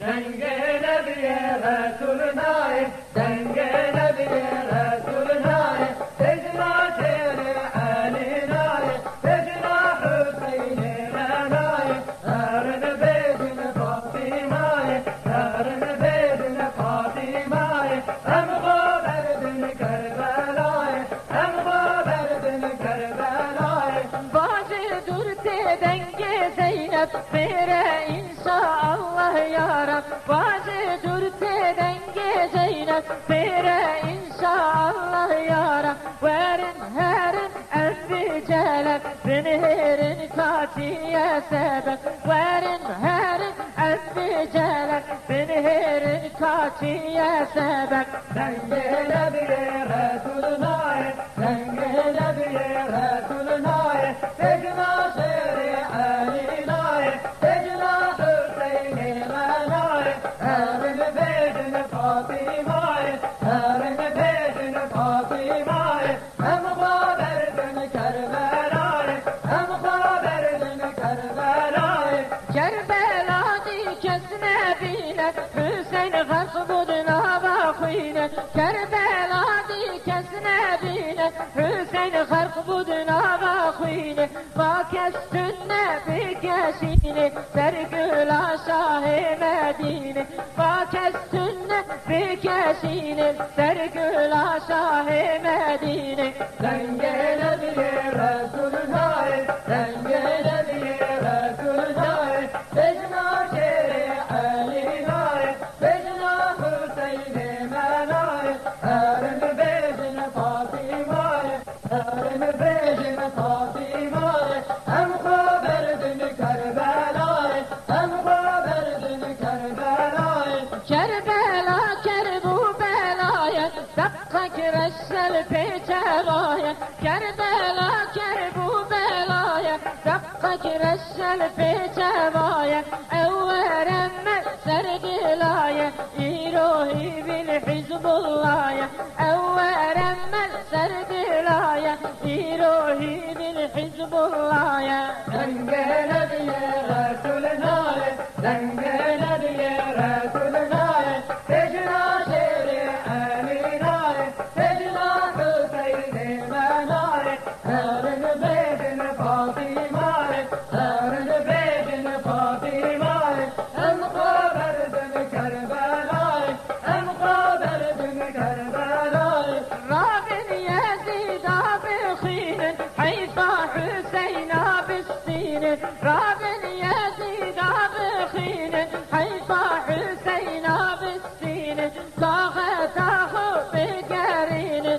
Denge nebiye Resulünayi, denge Bazı durte denge Zeynep Bere inşallah yarab Bazı durte denge Zeynep Bere inşallah yarab Verin herin elbi celep Bin herin katiye sebep. Verin herin elbi celep Bin herin katiye sebep. Dengele bir Hüseyin hasbuduna bakine Kerbela dikesine bile Hüseyin hasbuduna bakine Bak üstüne bir keşini Sergül aşağı Medine. Bak üstüne bir keşini Sergül aşağı Medine. Dengele bir yere Resulüne, dengele فقر السلب جرايا كربلا كرب وبلايا فقر السلب جرايا اوارم ما سرق لايا يروحي بالحزب الله يا اوارم ما سرق لايا يروحي بالحزب الله. يا دنجنا يا رسول الله دنجنا ابا حسين بالسين راب يزيد بخين. حسين بالسين بقرين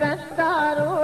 benda ruhullaya. dengele